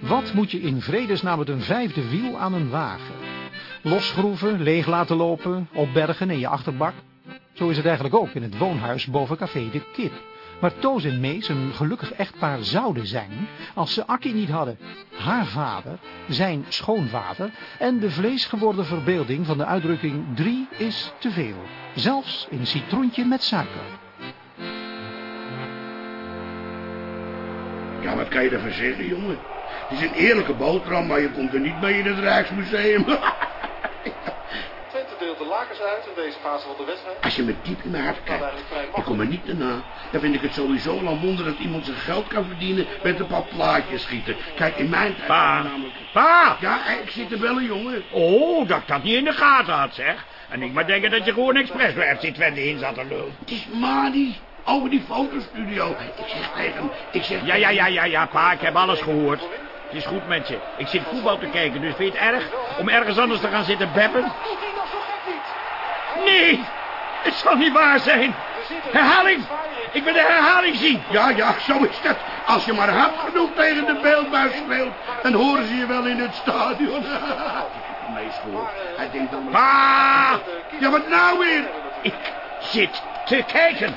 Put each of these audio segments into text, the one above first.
Wat moet je in vredesnaam met een vijfde wiel aan een wagen? Losschroeven, leeg laten lopen, opbergen in je achterbak? Zo is het eigenlijk ook in het woonhuis boven café De Kip. Waar Toos en Mees een gelukkig echtpaar zouden zijn als ze Akkie niet hadden. Haar vader, zijn schoonvader en de vleesgeworden verbeelding van de uitdrukking drie is te veel. Zelfs in citroentje met suiker. Ja, wat kan je ervan zeggen, jongen? Het is een eerlijke boterham, maar je komt er niet mee in het Rijksmuseum. Twente deelt de lakens uit in deze fase van de wedstrijd. Als je me diep in mijn hart kijkt, eigenlijk vrij ik kom er niet erna. Dan vind ik het sowieso al een wonder dat iemand zijn geld kan verdienen met een paar plaatjes schieten. Kijk, in mijn tijd... Pa. namelijk... Pa! Ja, ik zit te bellen, jongen. Oh, dat ik dat niet in de gaten had, zeg. En ik maar denken dat je gewoon expres bij FC Twente in zat te lullen. Het is Madi, over die fotostudio. Ik zeg tegen hem, ik zeg... Ja, ja, ja, ja, ja, pa, ik heb alles gehoord. Het is goed met je. Ik zit voetbal te kijken, dus vind je het erg om ergens anders te gaan zitten beppen? Nee, het zal niet waar zijn. Herhaling! Ik wil de herhaling zien. Ja, ja, zo is dat. Als je maar hard genoeg tegen de beeldbuis speelt, dan horen ze je wel in het stadion. Meestal. Hij denkt dan... Pa! Ja, wat nou weer? Ik zit te kijken.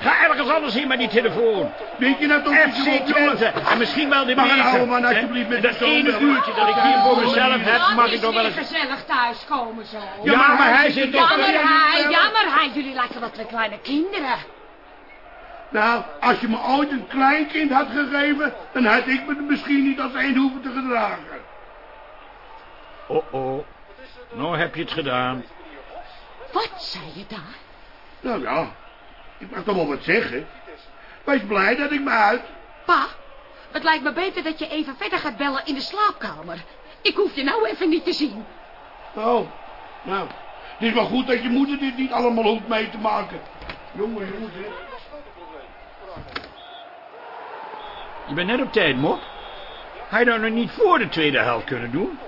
Ga ergens anders heen met die telefoon. Weet je nou toch FC? Twente. En misschien wel de Mag een meeste. oude man alsjeblieft met Dat ene uurtje dat ik hier voor mezelf heb, mag ik nog wel eens... gezellig thuiskomen zo. Ja, maar hij zit toch... Jammer Ja, hij, ja. jammer hij. Jullie lijken wat twee kleine kinderen. Nou, als je me ooit een kleinkind had gegeven, dan had ik me er misschien niet als één hoeven te gedragen. Oh, oh. Nou heb je het gedaan. Wat zei je daar? Nou ja, ik mag toch wel wat zeggen. Wees blij dat ik me uit. Pa, het lijkt me beter dat je even verder gaat bellen in de slaapkamer. Ik hoef je nou even niet te zien. Oh, nou, het is wel goed dat je moeder dit niet allemaal hoeft mee te maken. Jongen, jongens, hè. Je bent net op tijd, Mop. Had je nou nog niet voor de tweede helft kunnen doen?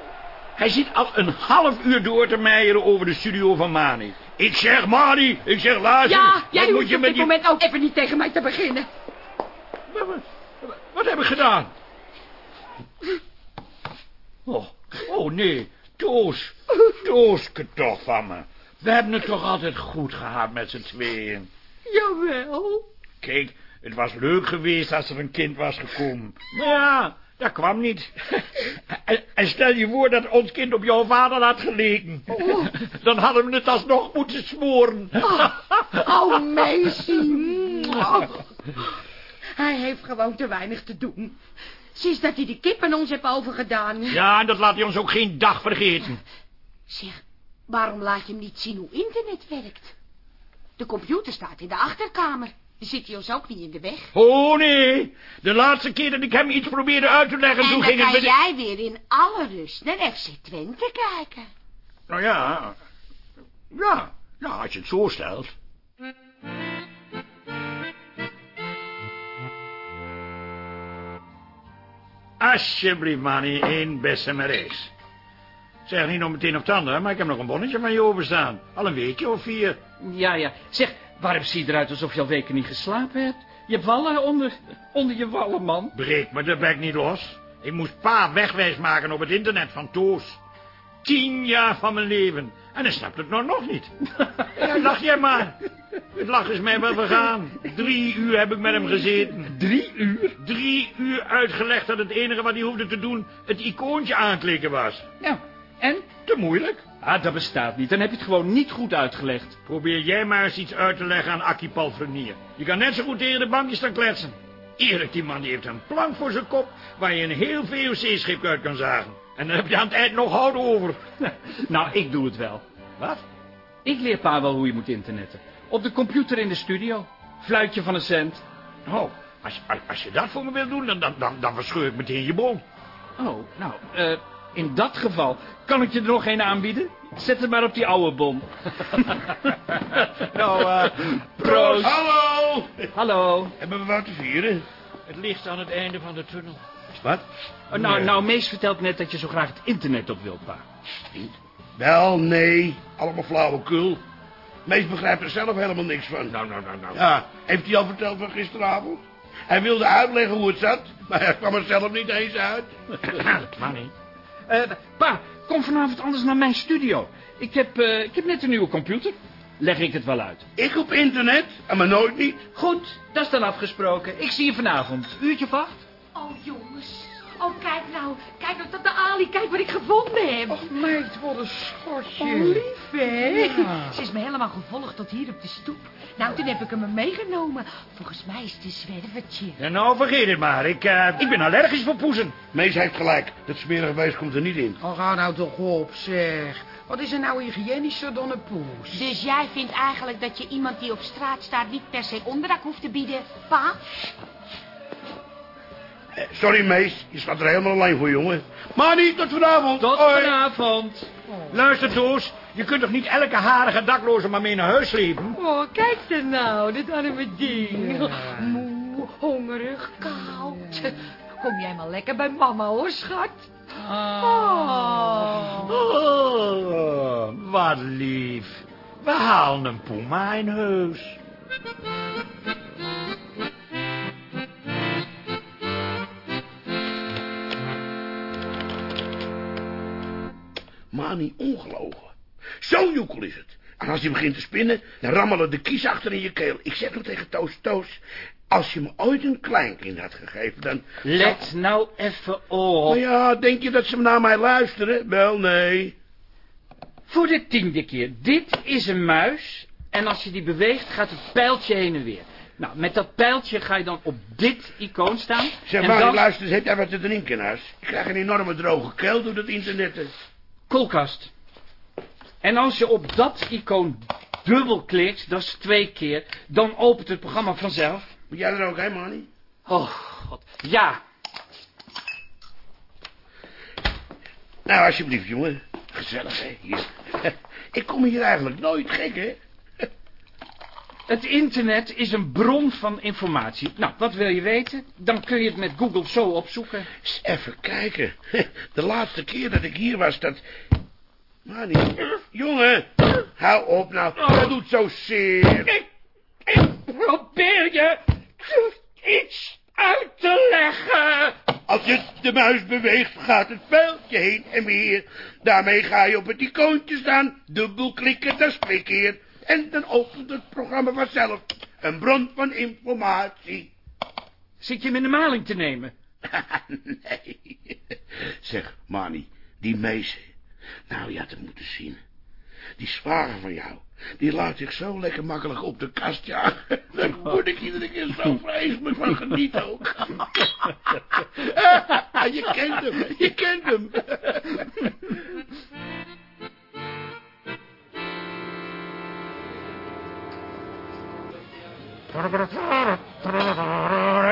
Hij zit al een half uur door te meijeren over de studio van Mani. Ik zeg Mani, ik zeg luister. Ja, jij moet je op met dit die... moment ook even niet tegen mij te beginnen. Wat, wat- wat heb ik gedaan? Oh, oh nee, Toos. Tooske toch van me. We hebben het toch altijd goed gehad met z'n tweeën. Jawel. Kijk, het was leuk geweest als er een kind was gekomen. Maar ja, dat kwam niet. En, en stel je voor dat ons kind op jouw vader had geleken. Dan hadden we het alsnog moeten smoren. Oh, meisje. Hij heeft gewoon te weinig te doen. Sinds dat hij die kip aan ons heeft overgedaan. Ja, en dat laat hij ons ook geen dag vergeten. Zeg, waarom laat je hem niet zien hoe internet werkt? De computer staat in de achterkamer. Die zit hij ons ook niet in de weg. Oh nee, de laatste keer dat ik hem iets probeerde uit te leggen, En toen dan ging het kan met... jij weer in alle rust naar FC Twente kijken. Nou ja, ja, nou als je het zo stelt. Alsjeblieft, Manny, één bessemerees. Zeg niet nog meteen op tanden, maar ik heb nog een bonnetje van je overstaan. Al een weekje of vier. Ja, ja. Zeg, waarom zie je eruit alsof je al weken niet geslapen hebt? Je hebt wallen onder, onder je wallen, man. Breek me de bek niet los. Ik moest pa wegwijs maken op het internet van Toos. Tien jaar van mijn leven. En hij snapt het nog nog niet. Ja, lach jij maar. Het lach is mij wel vergaan. Drie uur heb ik met hem gezeten. Drie uur? Drie uur uitgelegd dat het enige wat hij hoefde te doen... het icoontje aanklikken was. Ja. En? Te moeilijk. Ah, dat bestaat niet. Dan heb je het gewoon niet goed uitgelegd. Probeer jij maar eens iets uit te leggen aan Akkie Palfrenier. Je kan net zo goed tegen de bankjes staan kletsen. Eerlijk, die man die heeft een plank voor zijn kop... waar je een heel VOC-schip uit kan zagen. En dan heb je aan het eind nog hout over. nou, ik doe het wel. Wat? Ik leer pa wel hoe je moet internetten. Op de computer in de studio. Fluitje van een cent. Oh, als, als, als je dat voor me wilt doen, dan, dan, dan, dan verscheur ik meteen je bon. Oh, nou, eh, in dat geval kan ik je er nog een aanbieden. Zet het maar op die oude bon. nou, eh, proost. Hallo! Hallo. Hebben we wat te vieren? Het ligt aan het einde van de tunnel. Wat? Oh, nou, Nee. nou, Mees vertelt net dat je zo graag het internet op wilt, pa. Wel, nee. Allemaal flauwekul. Meest begrijpt er zelf helemaal niks van. Nou, nou, nou, nou. Ja, heeft hij al verteld van gisteravond? Hij wilde uitleggen hoe het zat, maar hij kwam er zelf niet eens uit. Maar Eh, pa, kom vanavond anders naar mijn studio. Ik heb, eh, ik heb net een nieuwe computer. Leg ik het wel uit. Ik op internet, en maar nooit niet. Goed, dat is dan afgesproken. Ik zie je vanavond. Uurtje of acht? Oh, jongens. Oh, kijk nou. Kijk nou, dat de Ali. Kijk wat ik gevonden heb. Och, meid, wat een schotje. Oh, lief, hè? Ja. Ze is me helemaal gevolgd tot hier op de stoep. Nou, toen heb ik hem meegenomen. Volgens mij is het een zwervertje. En nou, vergeet het maar. Ik, eh, ik ben allergisch voor poezen. Mees heeft gelijk, dat smerige beest komt er niet in. Oh, ga nou toch op, zeg. Wat is er nou hygiënischer dan een poes? Dus jij vindt eigenlijk dat je iemand die op straat staat niet per se onderdak hoeft te bieden, pa? Eh, sorry Mees, je staat er helemaal alleen voor, jongen. Maar niet tot vanavond. Tot Hoi. vanavond. Luister, Toos. Je kunt toch niet elke harige dakloze maar mee naar huis slepen? Oh, kijk er nou, dit arme ding. Moe, hongerig, koud. Kom jij maar lekker bij mama, hoor, schat. Oh. Oh, wat lief. We halen een puma in huis. Maar niet ongelogen. Zo'n joekel is het. En als hij begint te spinnen, dan rammelen de kies achter in je keel. Ik zeg nog tegen Toos, Toos, als je me ooit een kleinkind had gegeven, dan... Let nou even op. Nou ja, denk je dat ze naar mij luisteren? Wel, nee. Voor de tiende keer. Dit is een muis. En als je die beweegt, gaat het pijltje heen en weer. Nou, met dat pijltje ga je dan op dit icoon staan. Zeg maar, dan... luister heb jij wat te drinken in huis? Ik krijg een enorme droge keel door het internet. Koelkast. En als je op dat icoon dubbelklikt, dat is twee keer, dan opent het programma vanzelf. Moet jij er ook heen, Manny? Oh, god. Ja, Nou, alsjeblieft, jongen. Gezellig, hè? Hier. Ik kom hier eigenlijk nooit gek, hè? Het internet is een bron van informatie. Nou, wat wil je weten? Dan kun je het met Google zo opzoeken. Eens even kijken. De laatste keer dat ik hier was, dat... Manny, jongen, hou op nou. Dat doet zo zeer. Ik, ik probeer je iets uit te leggen. Als je de muis beweegt, gaat het pijltje heen en weer. Daarmee ga je op het icoontje staan, dubbelklikken, dat twee keer. En dan opent het programma vanzelf. Een bron van informatie. Zit je hem in de maling te nemen? nee. Zeg, Manny, die mees. Nou, je had het moeten zien. Die zwager van jou, die laat zich zo lekker makkelijk op de kast jagen. Daar word ik iedere keer zo vreselijk van genieten ook. je kent hem, je kent hem.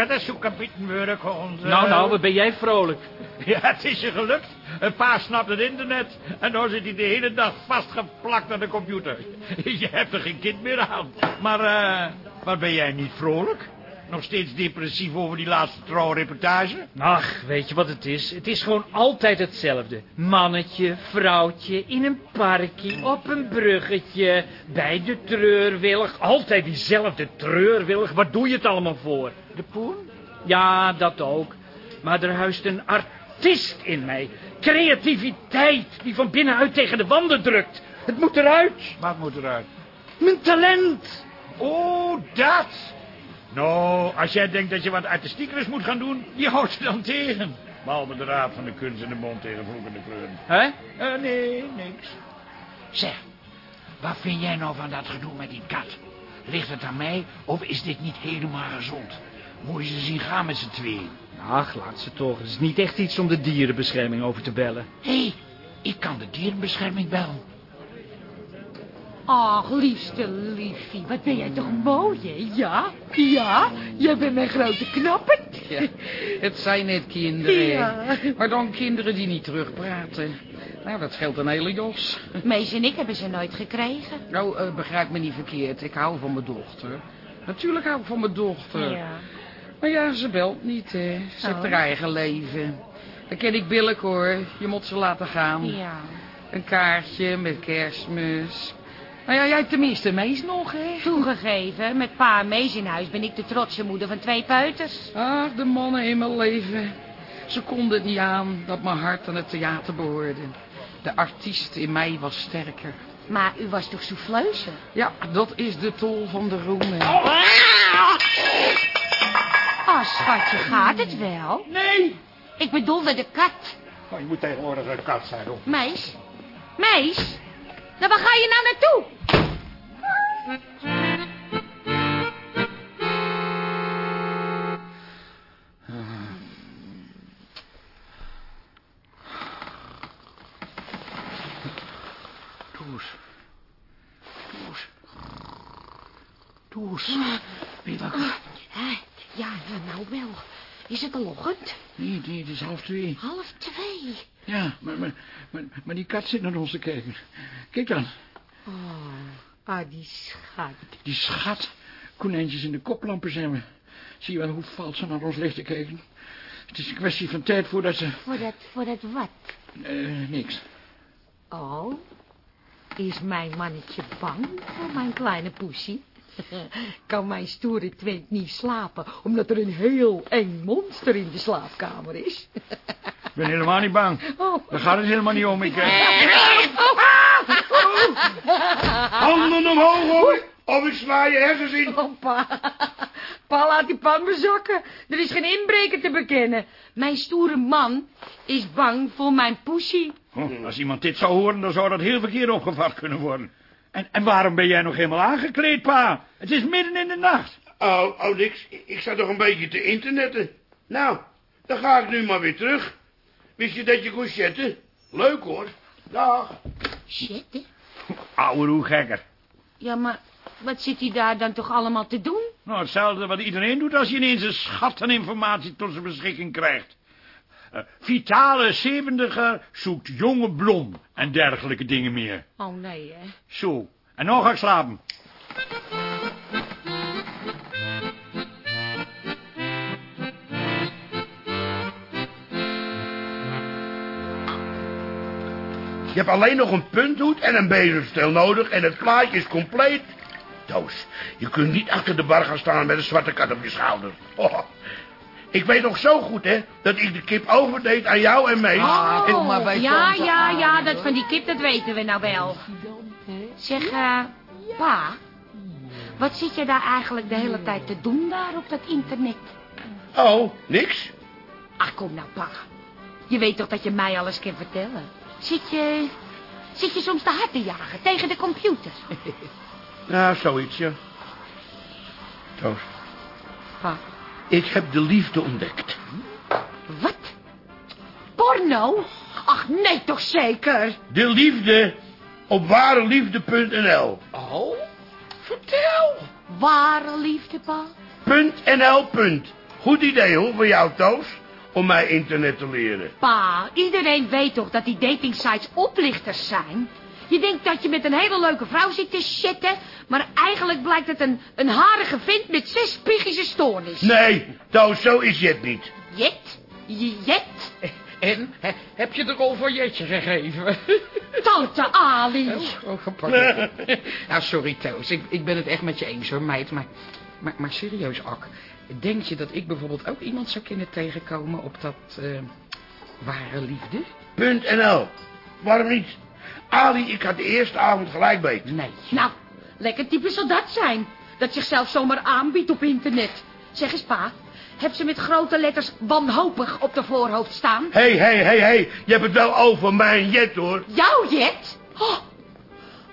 Dat is zo'n kapittenwerk, onze... Nou, nou, wat ben jij vrolijk. Ja, het is je gelukt. Een pa snapt het internet. En dan zit hij de hele dag vastgeplakt aan de computer. Je hebt er geen kind meer aan. Maar, eh, wat ben jij niet vrolijk? Nog steeds depressief over die laatste trouwreportage? Ach, weet je wat het is? Het is gewoon altijd hetzelfde. Mannetje, vrouwtje, in een parkje, op een bruggetje, bij de treurwillig. Altijd diezelfde treurwillig. Wat doe je het allemaal voor? De poen? Ja, dat ook. Maar er huist een artiest in mij. Creativiteit die van binnenuit tegen de wanden drukt. Het moet eruit. Wat moet eruit? Mijn talent. Oh, dat! Nou, als jij denkt dat je wat artistiekers moet gaan doen, die houdt je dan tegen. Behalve de raad van de kunst en de mond tegen vloekende kleuren. Hè? Eh, nee, niks. Zeg, wat vind jij nou van dat gedoe met die kat? Ligt het aan mij of is dit niet helemaal gezond? Moet je ze zien gaan met z'n tweeën? Ach, laat ze toch. Het is niet echt iets om de dierenbescherming over te bellen. Hé, hey, ik kan de dierenbescherming bellen. Ach, liefste liefie, wat ben jij toch mooi, hè? Ja, ja, jij bent mijn grote knapper. Ja, het zijn net kinderen. Ja. Maar dan kinderen die niet terugpraten. Nou, dat scheelt een hele jos. Mees en ik hebben ze nooit gekregen. Nou, eh, begrijp me niet verkeerd. Ik hou van mijn dochter. Natuurlijk hou ik van mijn dochter. Ja. Maar ja, ze belt niet, hè. Ze heeft Oh. haar eigen leven. Dan ken ik billig, hoor. Je moet ze laten gaan. Ja. Een kaartje met kerstmis. Nou ja, jij tenminste, Mees nog, hè? Toegegeven, met pa en Mees in huis ben ik de trotse moeder van twee peuters. Ach, de mannen in mijn leven. Ze konden het niet aan dat mijn hart aan het theater behoorde. De artiest in mij was sterker. Maar u was toch souffleuse? Ja, dat is de tol van de roem. hè. Oh, schatje, gaat het wel? Nee! Ik bedoelde de kat. Oh, je moet tegenwoordig een kat zijn, hoor. Meis? Meis? Nou, waar ga je nou naartoe? Toes. Toes. Toes. Ben je wakker? Ja, nou wel. Is het al ochtend? Nee, nee, het is half twee. Half twee. Ja, maar, maar, maar, maar die kat zit naar ons te kijken. Kijk dan. Oh, ah, die schat. Die schat. Konijntjes in de koplampen zijn we. Zie je wel hoe valt ze naar ons ligt te kijken? Het is een kwestie van tijd voordat ze... Voor dat, voor dat wat? eh, niks. Oh, is mijn mannetje bang voor mijn kleine poesie? Kan mijn stoere Twent niet slapen, omdat er een heel eng monster in de slaapkamer is? Ik ben helemaal niet bang. Oh. Daar gaat het helemaal niet om. Ik, eh, Handen omhoog, hoor. Of ik sla je hersens in. Oh, pa. Pa, laat die pan me zakken. Er is geen inbreker te bekennen. Mijn stoere man is bang voor mijn poesie. oh, als iemand dit zou horen, dan zou dat heel verkeerd opgevat kunnen worden. En, en waarom ben jij nog helemaal aangekleed, pa? Het is midden in de nacht. Oh, oh, niks. Ik sta toch een beetje te internetten. Nou, dan ga ik nu maar weer terug. Wist je dat je kon chatten? Leuk, hoor. Dag. Hè? Ouwe hoe gekker. Ja, maar wat zit hij daar dan toch allemaal te doen? Nou, hetzelfde wat iedereen doet als je ineens een schat aan informatie tot zijn beschikking krijgt. Eh, vitale zevendiger zoekt jonge blom en dergelijke dingen meer. Oh, nee, hè? Zo, en nou ga ik slapen. Je hebt alleen nog een punthoed en een bezemstel nodig en het plaatje is compleet. Toos, je kunt niet achter de bar gaan staan met een zwarte kat op je schouder. Oh. Ik weet nog zo goed, hè, dat ik de kip overdeed aan jou en mij. Ah, En- maar bij ja, ja, ja, dat van die kip, dat weten we nou wel. Zeg, eh, pa, wat zit je daar eigenlijk de hele tijd te doen daar op dat internet? Oh, niks? Ach, kom nou, pa. Je weet toch dat je mij alles kan vertellen? Zit je, zit je soms te hard te jagen tegen de computer? Nou, zoiets, ja. Toos, Pa, ik heb de liefde ontdekt. wat? Porno? Ach, nee toch zeker? De liefde op wareliefde.nl. Oh, vertel. Ware liefde, pa? .nl. punt. Goed idee, hoor, voor jou, Toos. Om mij internet te leren. Pa, iedereen weet toch dat die datingsites oplichters zijn? Je denkt dat je met een hele leuke vrouw zit te chatten... maar eigenlijk blijkt het een, een harige vent met zes psychische stoornis. Nee, Toos, zo is Jet niet. Jet? Je Jet? En, he- heb je de rol voor Jetje gegeven? Tante Ali. Oh, pardon. nou, sorry, Toos. Ik, ik ben het echt met je eens, hoor, meid. Maar, maar, maar serieus, Ak. Denk je dat ik bijvoorbeeld ook iemand zou kunnen tegenkomen op dat... eh, ware liefde? .nl. Waarom niet? Ali, ik had de eerste avond gelijk beet. Nee. Nou, lekker type zal dat zijn. Dat zichzelf zomaar aanbiedt op internet. Zeg eens, pa. Heb ze met grote letters wanhopig op de voorhoofd staan? Hé, hé, hé, hé. Je hebt het wel over mijn Jet, hoor. Jouw Jet? Oh,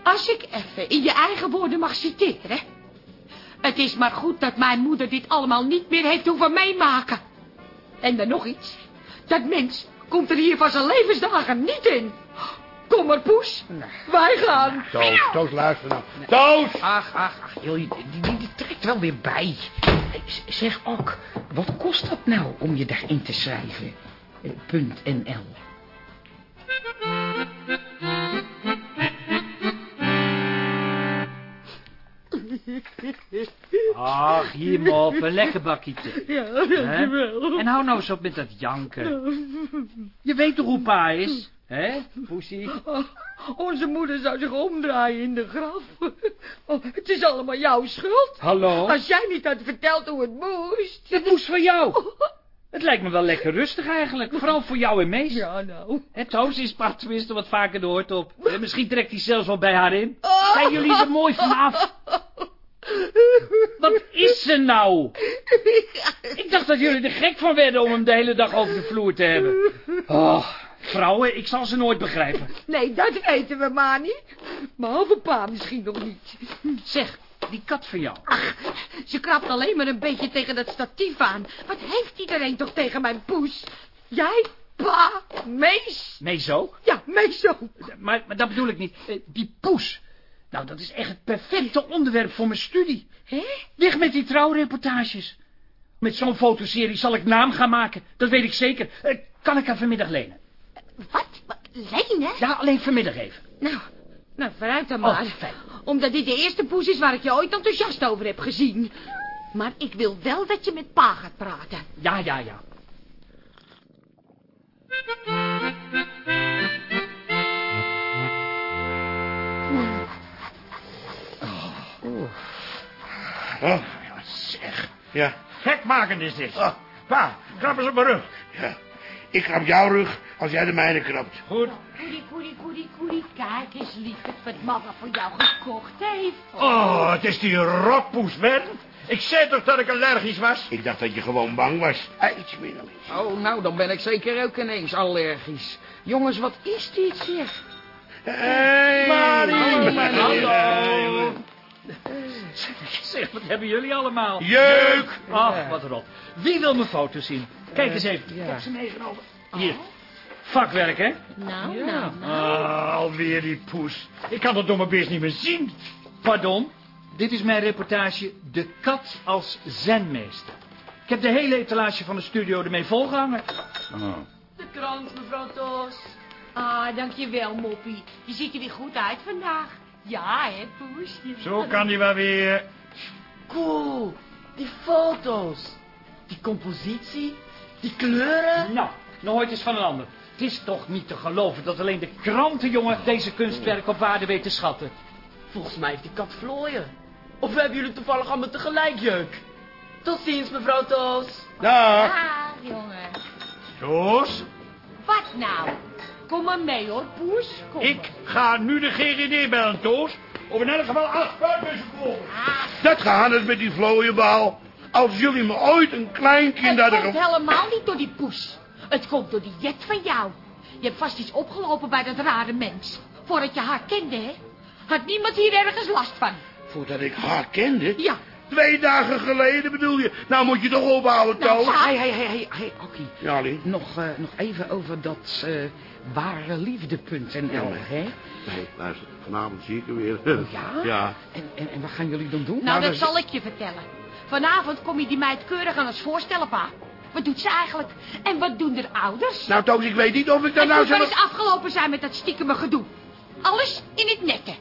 als ik even in je eigen woorden mag citeren. Het is maar goed dat mijn moeder dit allemaal niet meer heeft hoeven meemaken. En dan nog iets. Dat mens komt er hier van zijn levensdagen niet in. Kom maar, poes. Wij gaan. Toos, Toos, luister nou. Toos! Ach, ach, ach, joh, die, die, die trekt wel weer bij. Zeg ook, wat kost dat nou om je daarin te schrijven? Eh, Punt NL. Ach, hier mop, een lekker bakje thee. Ja, dankjewel. En hou nou eens op met dat janken. Je weet toch hoe pa is? Hè, poesie? Oh, onze moeder zou zich omdraaien in de graf. Oh, het is allemaal jouw schuld. Hallo? Als jij niet had verteld hoe het moest. Het moest van jou. Het lijkt me wel lekker rustig eigenlijk. Vooral voor jou en Mees. Ja, nou. Hè, Toos is praat tenminste wat vaker de hoort op. Eh, Misschien trekt hij zelfs wel bij haar in. Oh. Zijn jullie er mooi vanaf? Wat is er nou? Ik dacht dat jullie er gek van werden om hem de hele dag over de vloer te hebben. Oh, vrouwen, ik zal ze nooit begrijpen. Nee, dat weten we maar niet. Behalve pa misschien nog niet. Zeg, die kat van jou. Ach, ze krabt alleen maar een beetje tegen dat statief aan. Wat heeft iedereen toch tegen mijn poes? Jij, pa, Mees. Nee, zo? Ja, Mees zo. Maar, maar dat bedoel ik niet. Eh, Die poes. Nou, dat is echt het perfecte onderwerp voor mijn studie. Hè? Weg met die trouwreportages. Met zo'n fotoserie zal ik naam gaan maken. Dat weet ik zeker. Eh, kan ik haar vanmiddag lenen? Wat? Wat? Lenen? Ja, alleen vanmiddag even. Nou, nou, vooruit dan maar. Oh, fijn. Omdat dit de eerste poes is waar ik je ooit enthousiast over heb gezien. Maar ik wil wel dat je met pa gaat praten. Ja, ja, ja. Oh, zeg. Ja, Gekmakend is dit. Ah. Pa, krap eens op mijn rug. ja. Ik krab jouw rug als jij de mijne krabt. Goed. Koedie, koedie, koedie, koedie. Kijk eens, lieverd, wat mama voor jou gekocht heeft. Oh, het is die rotpoes, Ben. Ik zei toch dat ik allergisch was? Ik dacht dat je gewoon bang was. Iets minder. Oh, nou, dan ben ik zeker ook ineens allergisch. Jongens, wat is dit, zeg? Hey, Marie, Hallo. Zeg, wat hebben jullie allemaal? Jeuk! Ach, wat rot. Wie wil mijn foto zien? Kijk eens even. Ik heb ze meegenomen. Hier. Vakwerk, hè? Nou, nou, nou. Ah, alweer die poes. Ik kan dat domme beest niet meer zien. Pardon. Dit is mijn reportage De Kat als Zenmeester. Ik heb de hele etalage van de studio ermee volgehangen. De krant, mevrouw Tos. Ah, dankjewel, Moppie. Je ziet er weer goed uit vandaag. Ja, hè, poes? Zo kan die wel weer. Cool. Die foto's. Die compositie. Die kleuren. Nou, nog ooit eens van een ander. Het is toch niet te geloven dat alleen de krantenjongen deze kunstwerken op waarde weet te schatten. Volgens mij heeft die kat vlooien. Of hebben jullie toevallig allemaal tegelijk jeuk? Tot ziens, mevrouw Toos. Dag. Ah, jongen. Toos, Wat nou? Kom maar mee, hoor, poes. Kom ik ga nu de GGD bellen, Toos. Of in elk geval acht spuitbussen komen. Dat gaat het met die vlooienbal. Als jullie me ooit een klein kind Het hadden... komt helemaal niet door die poes. Het komt door die jet van jou. Je hebt vast iets opgelopen bij dat rare mens. Voordat je haar kende, hè? Had niemand hier ergens last van? Voordat ik haar kende? Ja. Twee dagen geleden bedoel je? Nou moet je toch ophouden, Nou, Toos. ga- Hé, hé, hé, hé, hé, Akkie. Ja, Lee. Nog, eh, nog even over dat eh ware liefde.nl, Ja, maar- hè? Nee, luister. Vanavond zie ik er weer. Ja? Ja. En, en, en wat gaan jullie dan doen? Nou, dat dat- zal ik je vertellen. Vanavond kom je die meid keurig aan ons voorstellen, pa. Wat doet ze eigenlijk? En wat doen de ouders? Nou, Toos, ik weet niet of ik het nou moet wel zelf... eens afgelopen zijn met dat stiekeme gedoe. Alles in het nette.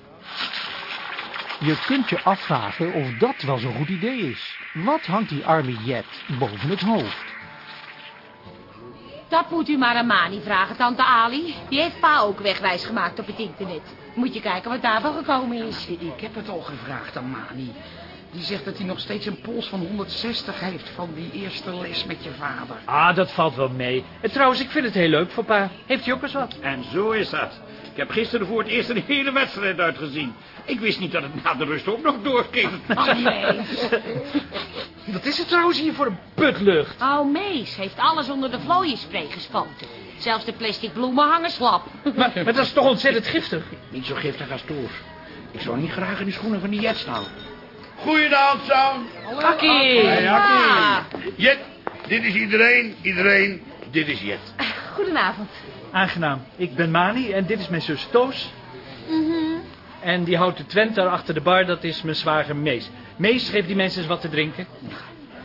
Je kunt je afvragen of dat wel zo'n goed idee is. Wat hangt die arme Jet boven het hoofd? Dat moet u maar aan Mani vragen, tante Ali. Die heeft pa ook wegwijs gemaakt op het internet. Moet je kijken wat daarvan gekomen is. Ik heb het al gevraagd aan Mani. Die zegt dat hij nog steeds een pols van 160 heeft van die eerste les met je vader. Ah, dat valt wel mee. En trouwens, ik vind het heel leuk voor pa. Heeft hij ook eens wat? En zo is dat. Ik heb gisteren voor het eerst een hele wedstrijd uitgezien. Ik wist niet dat het na de rust ook nog doorging. Oh, nee. Wat is het trouwens hier voor een putlucht? Oh, Mees heeft alles onder de vlooienspray gespoten. Zelfs de plastic bloemen hangen slap. Maar, maar dat is toch ontzettend giftig? Niet zo giftig als Toos. Ik zou niet graag in de schoenen van die Jet staan. Goedenavond, Sam. Akkie! Ah, Jet, dit is iedereen, iedereen, dit is Jet. goedenavond. Aangenaam. Ik ben Mani en dit is mijn zus Toos. Mhm. En die houdt de Twent daar achter de bar, dat is mijn zwager Mees. Mees, geef die mensen eens wat te drinken.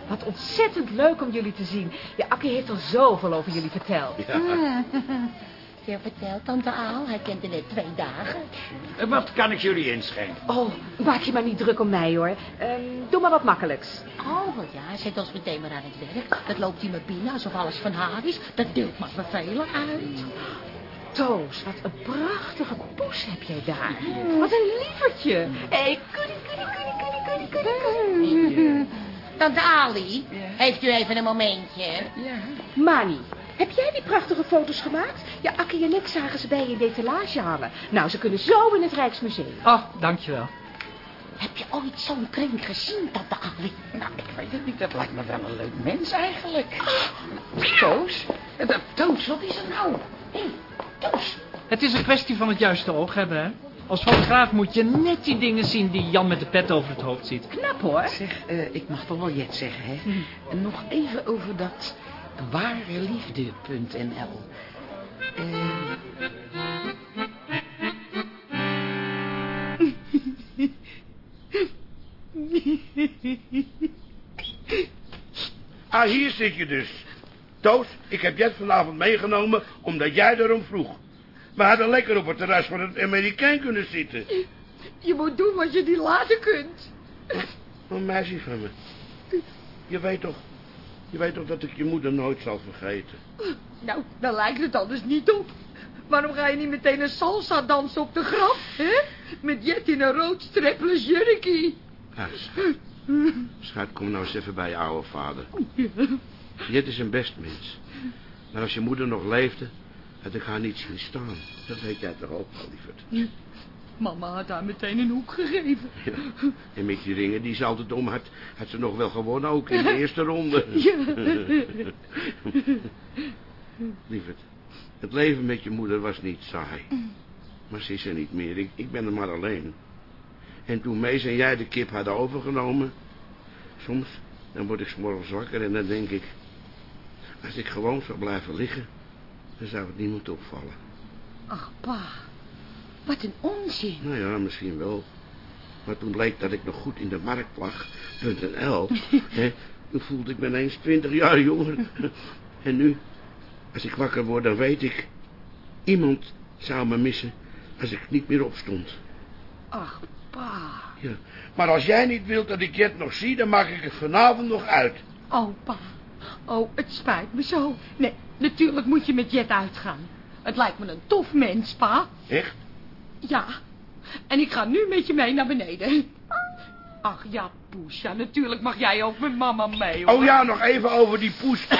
Wat ontzettend leuk om jullie te zien. Ja, Akkie heeft al zoveel over jullie verteld. Je vertelt tante Aal, hij kent er net twee dagen. Eh, Wat kan ik jullie inschenken? Oh, maak je maar niet druk om mij hoor. Ehm, doe maar wat makkelijks. Oh, wel ja, zet ons meteen maar aan het werk. Dat loopt hij me binnen alsof alles van haar is. Dat deelt maar vervelen uit. Toos, wat een prachtige poes heb jij daar. Wat een lievertje. Hé, hey, kuddy, kuddy, kuddy, kuddy, kuddy. Tante Ali, heeft u even een momentje? Ja. Mani, heb jij die prachtige foto's gemaakt? Ja, Akkie en ik zagen ze bij je in de etalage halen. Nou, ze kunnen zo in het Rijksmuseum. Oh, dankjewel. Heb je ooit zo'n kring gezien, tante Ali? Nou, ik weet het niet. Dat lijkt me wel een leuk mens eigenlijk. Toos? Eh, dat- Toos, wat is er nou? Hé, Toos. Het is een kwestie van het juiste oog hebben, hè? Als fotograaf moet je net die dingen zien die Jan met de pet over het hoofd ziet. Knap hoor. Zeg, eh, ik mag toch wel Jet zeggen, hè? En nog even over dat wareliefde.nl. Eh, Ah, hier zit je dus. Toos, ik heb Jet vanavond meegenomen omdat jij erom vroeg. We hadden lekker op het terras van het Amerikaan kunnen zitten. Je moet doen wat je niet laten kunt. Een meisje van me. Je weet toch, je weet toch dat ik je moeder nooit zal vergeten. Nou, dan lijkt het anders niet op. Waarom ga je niet meteen een salsa dansen op de graf, hè? Met Jet in een rood strapless jurkie. Ah, schat. Schat, kom nou eens even bij je oude vader. Jet is een best mens. Maar als je moeder nog leefde, had ik haar niet zien staan. Dat weet jij toch ook wel, lieverd. Mama had haar meteen een hoek gegeven. Ja. En met die ringen die ze altijd om had, had ze nog wel gewonnen, ook in de eerste ronde. Ja. Lieverd, het leven met je moeder was niet saai. Maar ze is er niet meer, ik, ik ben er maar alleen. En toen Mees en jij de kip hadden overgenomen... Soms, dan word ik 's morgens wakker en dan denk ik... Als ik gewoon zou blijven liggen, dan zou het niemand opvallen. Ach, pa. Wat een onzin. Nou ja, misschien wel. Maar toen bleek dat ik nog goed in de markt lag, .nl, hè, toen voelde ik me ineens twintig jaar jonger. En nu, als ik wakker word, dan weet ik... Iemand zou me missen als ik niet meer opstond. Ach, pa. Ja. Maar als jij niet wilt dat ik Jet nog zie, dan maak ik het vanavond nog uit. Oh, pa. Oh, het spijt me zo. Nee, natuurlijk moet je met Jet uitgaan. Het lijkt me een tof mens, pa. Echt? Ja. En ik ga nu met je mee naar beneden. Ach ja, Poes. Ja, natuurlijk mag jij ook met mama mee, hoor. Oh ja, nog even over die poes.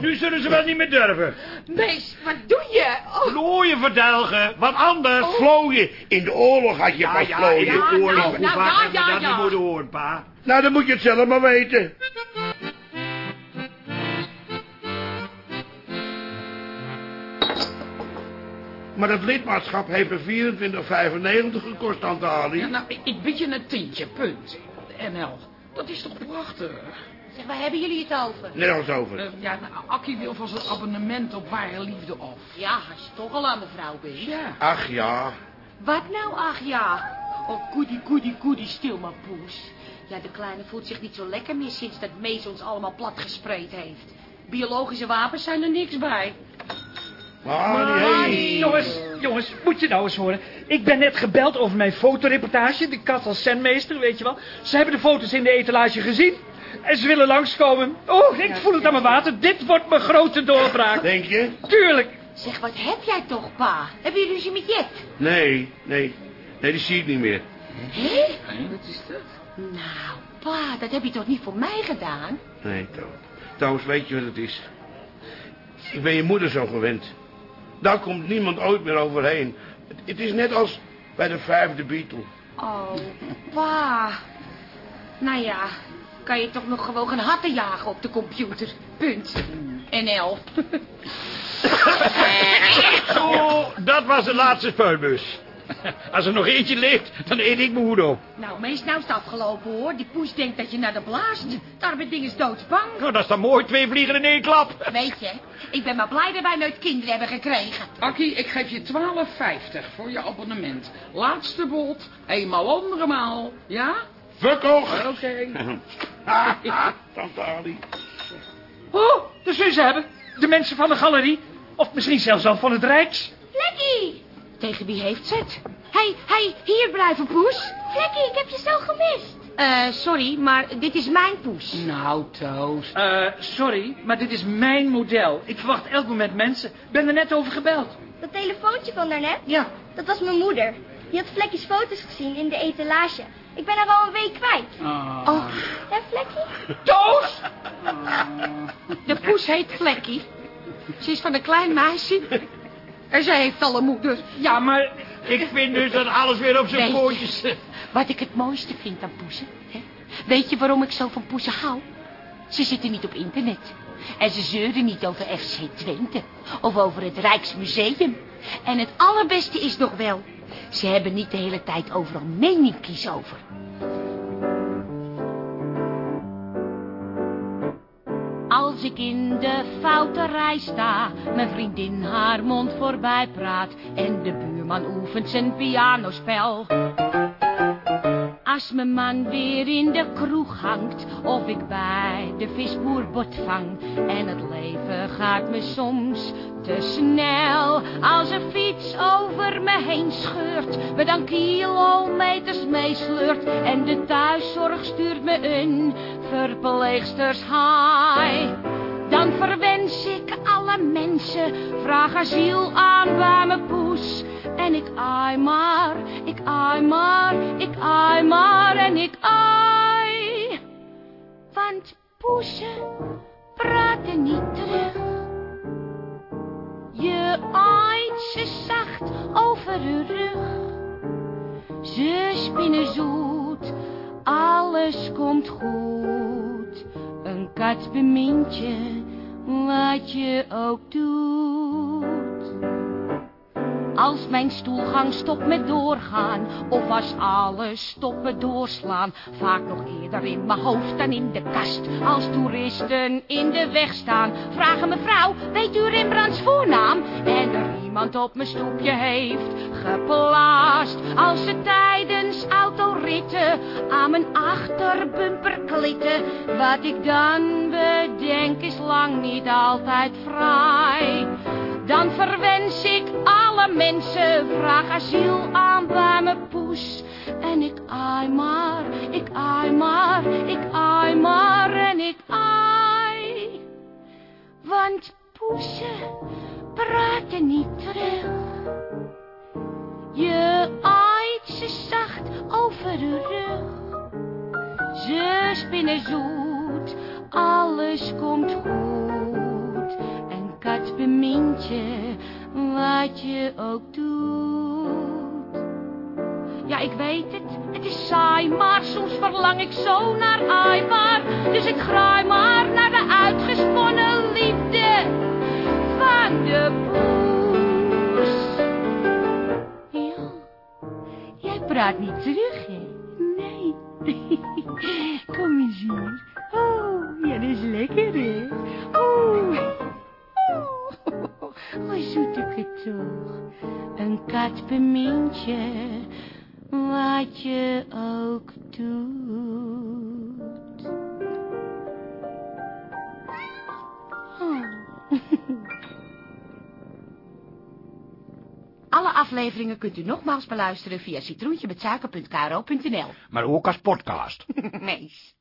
Nu zullen ze wel niet meer durven. Mees, wat doe je? Oh, Vlooien verdelgen, wat anders. Vlooien. In de oorlog had je Ja, pas ja, vlooien. in de Ja, oorlog. nou, Hoe nou, vaak ja, ja, dat ja. niet moeten horen, pa? Nou, dan moet je het zelf maar weten. Maar het lidmaatschap heeft er 24,95 gekost aan te halen. ja, nou, ik, ik bied je een tientje, punt. NL. Dat is toch prachtig? Zeg, waar hebben jullie het over? Nergens over. Eh, ja, nou, Akkie wil van zijn abonnement op Ware Liefde af. Ja, als je toch al aan mevrouw bent. Ja. Ach ja. Wat nou, ach ja. Oh, koedie, koedie, koedie, stil maar, Poes. Ja, de kleine voelt zich niet zo lekker meer sinds dat Mees ons allemaal plat gespreid heeft. Biologische wapens zijn er niks bij. Hey. Jongens, jongens, moet je nou eens horen. Ik ben net gebeld over mijn fotoreportage, de kat als zenmeester, weet je wel. Ze hebben de foto's in de etalage gezien. En ze willen langskomen. Oh, ik voel het aan mijn water. Dit wordt mijn grote doorbraak. Denk je? Tuurlijk. Zeg, wat heb jij toch, pa? Hebben jullie ruzie met Jet? Nee, nee. Nee, die zie ik niet meer. Hé? Wat is dat? Nou, pa, dat heb je toch niet voor mij gedaan? Nee, Toon. Trouwens, weet je wat het is? Ik ben je moeder zo gewend. Daar komt niemand ooit meer overheen. Het, het is net als bij de vijfde Beatle. Oh, pa. Nou ja, kan je toch nog gewoon gaan hatten jagen op de computer. Punt. NL. Zo, dat was de laatste spuitbus. Als er nog eentje ligt, dan eet ik mijn hoed op. Nou, meest nou is het afgelopen, hoor. Die poes denkt dat je naar de blaast. Daar ben ding is doodsbang. Nou, dat is dan mooi, twee vliegen in één klap. Weet je, ik ben maar blij dat wij nooit kinderen hebben gekregen. Akkie, ik geef je 12,50 voor je abonnement. Laatste bod, eenmaal andermaal. Ja? Verkocht! Oké. Tante Ali. Oh, de zus hebben. De mensen van de galerie. Of misschien zelfs wel van het Rijks. Lekkie! Tegen wie heeft ze het? Hé, hey, hey, hier blijven, poes. Lekkie, ik heb je zo gemist. Eh, sorry, maar dit is mijn poes. Nou, Toos. Eh, sorry, maar dit is mijn model. Ik verwacht elk moment mensen. Ben er net over gebeld. Dat telefoontje van daarnet, Ja. dat was mijn moeder. Die had Vlekjes foto's gezien in de etalage. Ik ben haar al een week kwijt. Oh, Hè, Vlekkie? Toos! De poes heet Vlekkie. Ze is van een klein meisje. En zij heeft al een moeder. Ja, maar ik vind dus dat alles weer op zijn pootjes zit. Wat ik het mooiste vind aan poezen. Hè? Weet je waarom ik zo van poezen hou? Ze zitten niet op internet. En ze zeuren niet over FC Twente. Of over het Rijksmuseum. En het allerbeste is nog wel... Ze hebben niet de hele tijd overal meningkies over. In de foute rij sta, mijn vriendin haar mond voorbij praat en de buurman oefent zijn pianospel. Als mijn man weer in de kroeg hangt, of ik bij de visboer bot vang. En het leven gaat me soms te snel. Als een fiets over me heen scheurt, me dan kilometers meesleurt. En de thuiszorg stuurt me een verpleegsters high. Dan verwens ik alle mensen, vraag asiel aan bij mijn poes. En ik aai maar, ik aai maar, ik aai maar en ik aai. Want poesen praten niet terug. Je aait ze zacht over de rug. Ze spinnen zoet, alles komt goed. Kat bemint je, wat je ook doet. Als mijn stoelgang stopt met doorgaan, of als alles stopt met doorslaan, vaak nog eerder in mijn hoofd dan in de kast. Als toeristen in de weg staan, vragen mevrouw, weet u Rembrandts voornaam? Iemand op mijn stoepje heeft geplaatst. Als ze tijdens autoritten aan mijn achterbumper klitten, wat ik dan bedenk is lang niet altijd fraai. Dan verwens ik alle mensen, vraag asiel aan bij mijn poes. En ik aai maar, ik aai maar, ik aai maar en ik aai. Want poesen praten niet terug. Je aait ze zacht over de rug. Ze spinnen zoet, alles komt goed. Een kat bemint je, wat je ook doet. Ja, ik weet het, het is saai, maar soms verlang ik zo naar Aibar. Dus ik graai maar naar de poes. Jij praat niet terug, hè? Nee. Kom eens hier. Oh, ja, dat is lekker, hè? Oh. Oh, ik het toch. Een kat wat je ook doet. Afleveringen kunt u nogmaals beluisteren via citroentjemetsuiker.kro.nl. Maar ook als podcast. Mees.